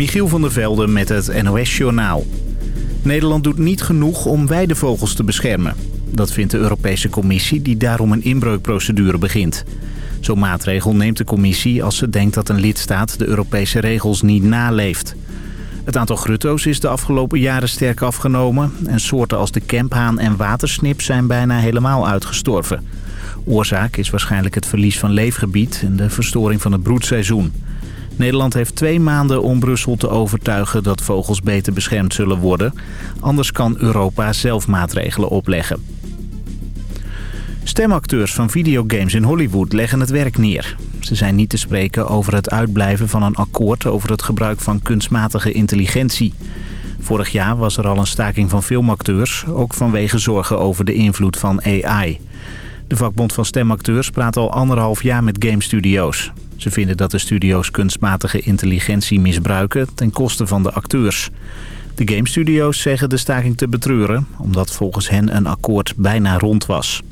Michiel van der Velde met het NOS-journaal. Nederland doet niet genoeg om weidevogels te beschermen. Dat vindt de Europese Commissie die daarom een inbreukprocedure begint. Zo'n maatregel neemt de Commissie als ze denkt dat een lidstaat de Europese regels niet naleeft. Het aantal grutto's is de afgelopen jaren sterk afgenomen... en soorten als de kemphaan en watersnip zijn bijna helemaal uitgestorven. Oorzaak is waarschijnlijk het verlies van leefgebied en de verstoring van het broedseizoen. Nederland heeft twee maanden om Brussel te overtuigen dat vogels beter beschermd zullen worden. Anders kan Europa zelf maatregelen opleggen. Stemacteurs van videogames in Hollywood leggen het werk neer. Ze zijn niet te spreken over het uitblijven van een akkoord over het gebruik van kunstmatige intelligentie. Vorig jaar was er al een staking van filmacteurs, ook vanwege zorgen over de invloed van AI. De vakbond van stemacteurs praat al anderhalf jaar met game studio's. Ze vinden dat de studio's kunstmatige intelligentie misbruiken ten koste van de acteurs. De game studio's zeggen de staking te betreuren, omdat volgens hen een akkoord bijna rond was.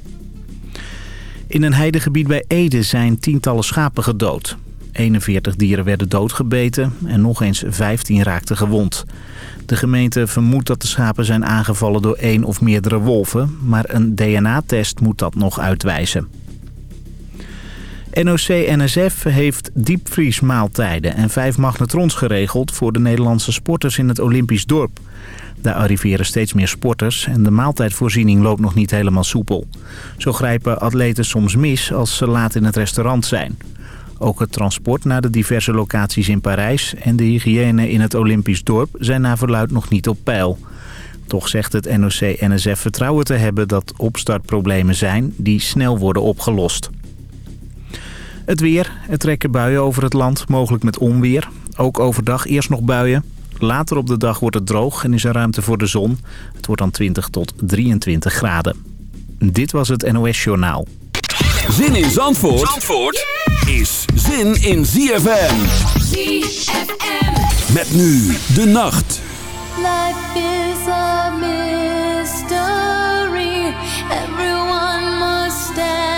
In een heidegebied bij Ede zijn tientallen schapen gedood. 41 dieren werden doodgebeten en nog eens 15 raakten gewond. De gemeente vermoedt dat de schapen zijn aangevallen door één of meerdere wolven... maar een DNA-test moet dat nog uitwijzen. NOC-NSF heeft diepvriesmaaltijden en vijf magnetrons geregeld... voor de Nederlandse sporters in het Olympisch dorp. Daar arriveren steeds meer sporters en de maaltijdvoorziening loopt nog niet helemaal soepel. Zo grijpen atleten soms mis als ze laat in het restaurant zijn. Ook het transport naar de diverse locaties in Parijs en de hygiëne in het Olympisch dorp zijn naar verluid nog niet op peil. Toch zegt het NOC-NSF vertrouwen te hebben dat opstartproblemen zijn die snel worden opgelost. Het weer. Er trekken buien over het land, mogelijk met onweer. Ook overdag eerst nog buien. Later op de dag wordt het droog en is er ruimte voor de zon. Het wordt dan 20 tot 23 graden. Dit was het NOS Journaal. Zin in Zandvoort, Zandvoort is zin in ZFM. ZFM. Met nu de nacht. Life is a mystery. Everyone must stand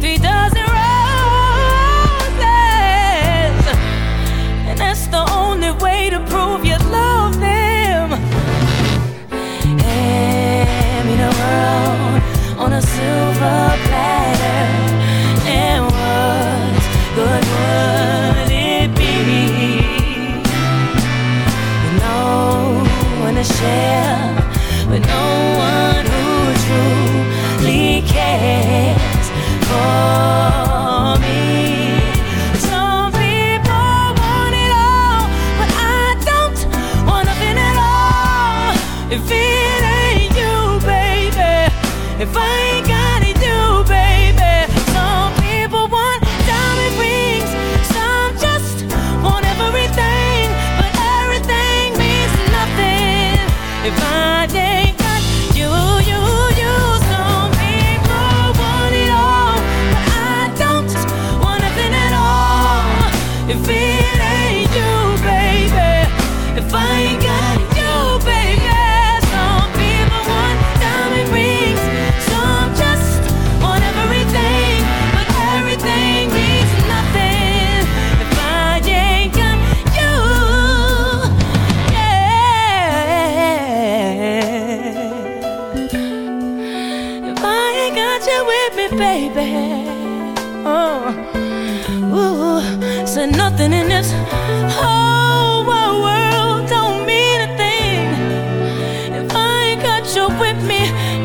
three dozen roses, and that's the only way to prove you love them. Hand me the world on a silver platter, and what good would it be? No one to share. with me.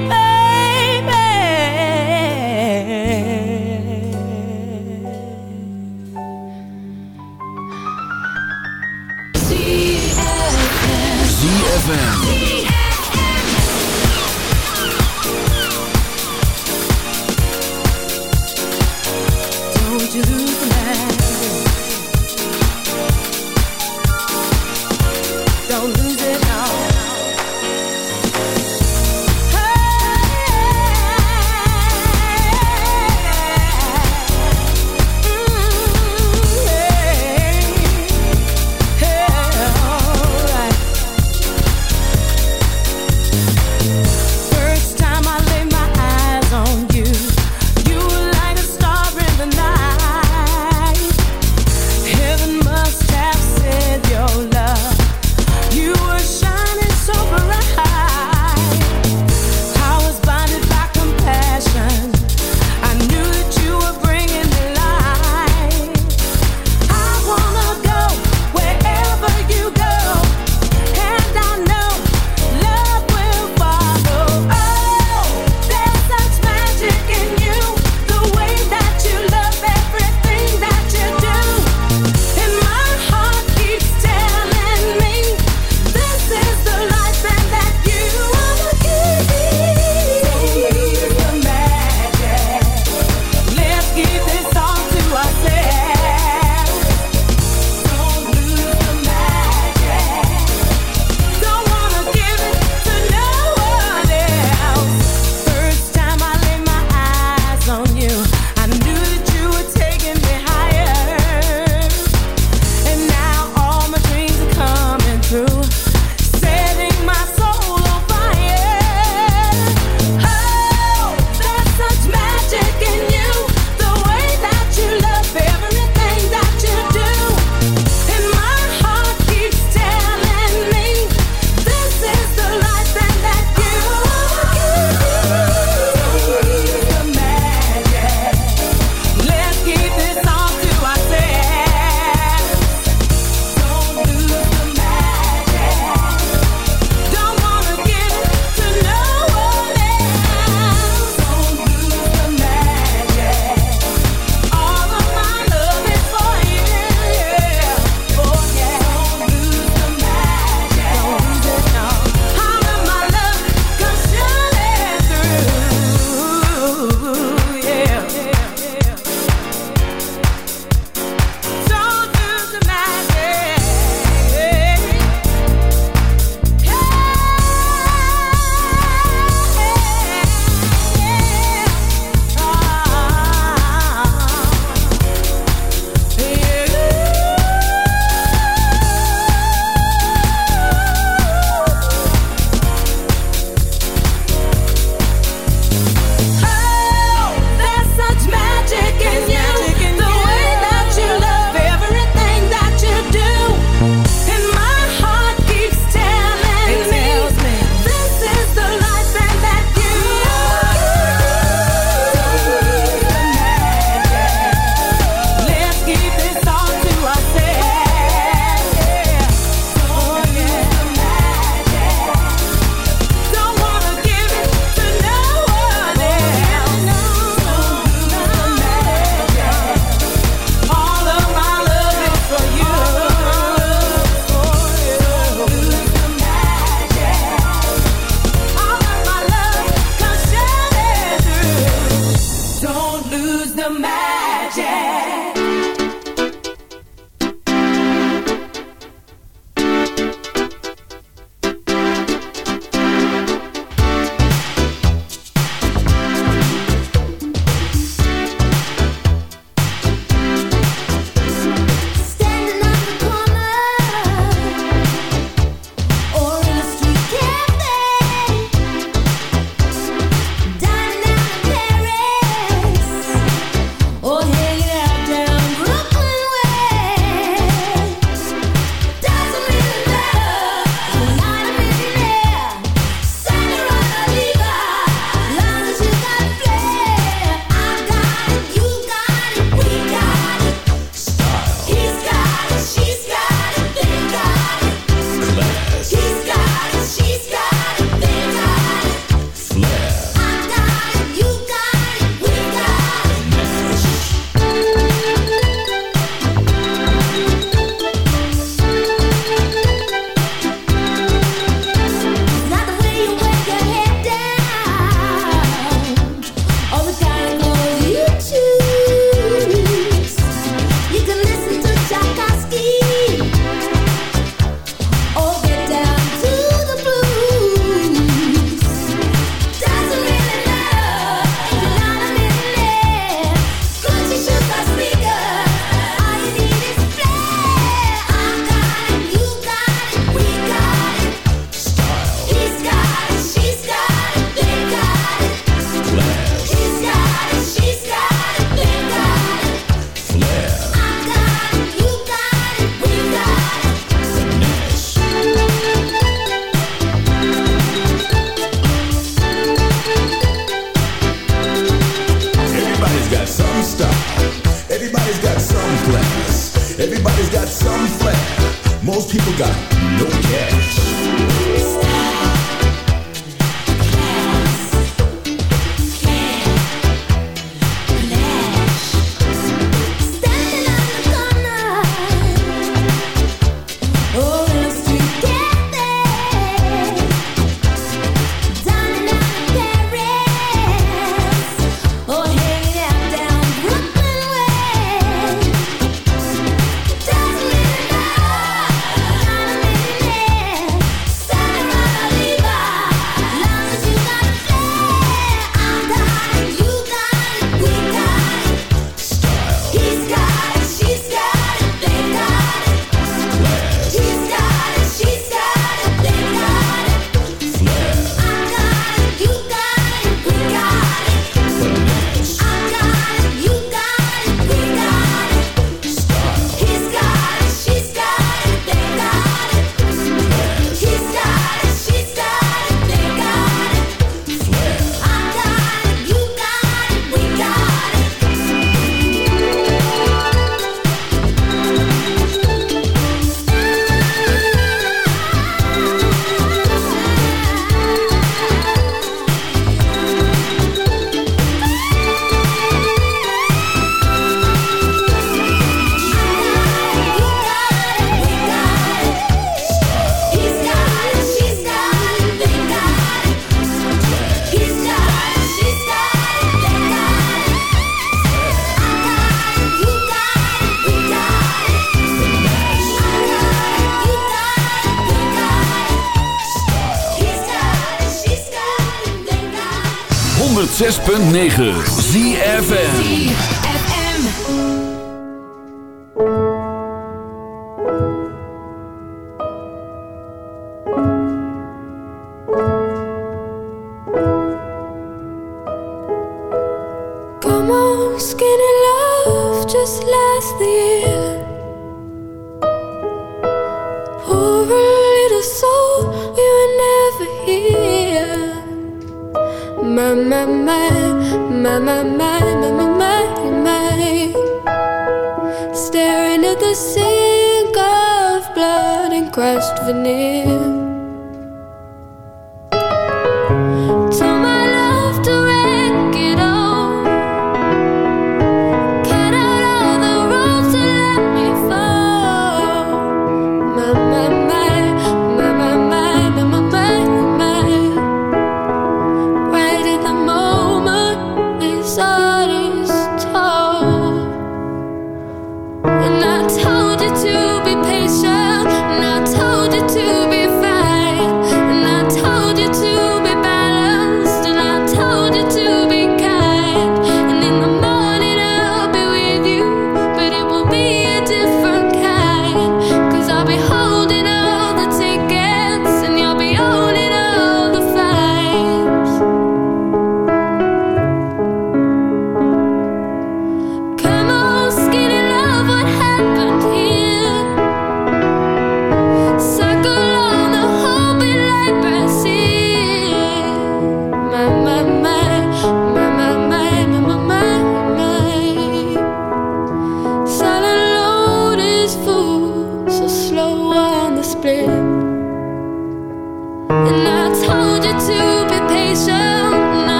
106.9 ZFN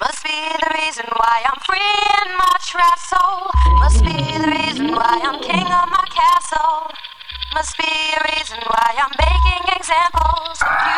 Must be the reason why I'm free in my trapped soul. Must be the reason why I'm king of my castle. Must be a reason why I'm making examples of you.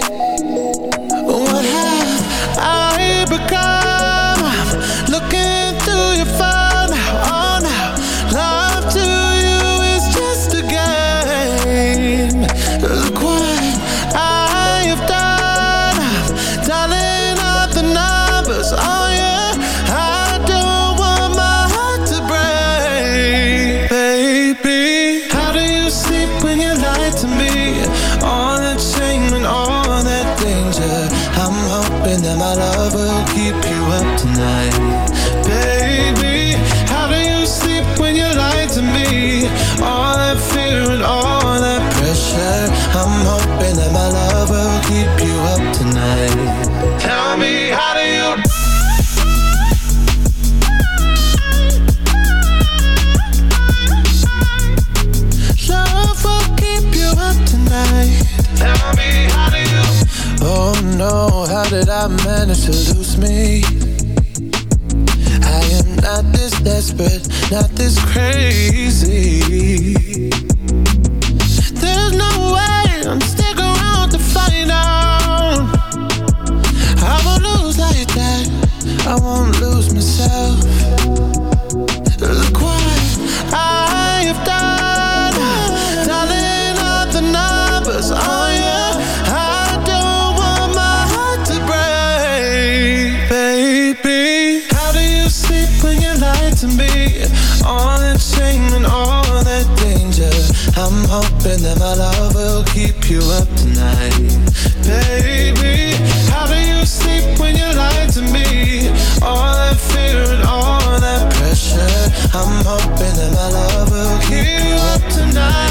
myself. Look what I have done, dialing up the numbers. I don't want my heart to break, baby. How do you sleep when you lie to me? All that shame and all that danger. I'm hoping that my love will keep you up tonight, baby. sun